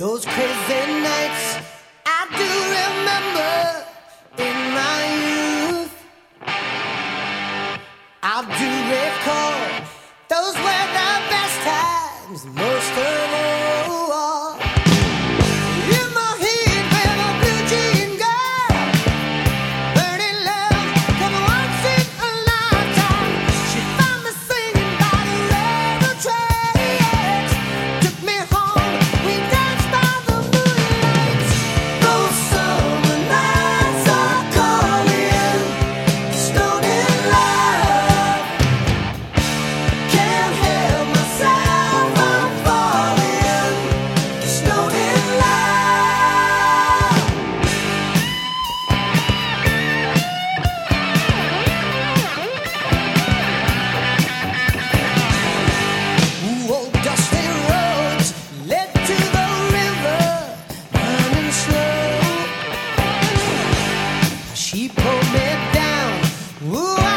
Those crazy nights I do remember in my youth. I do recall those were the best times, most of. it down. Ooh.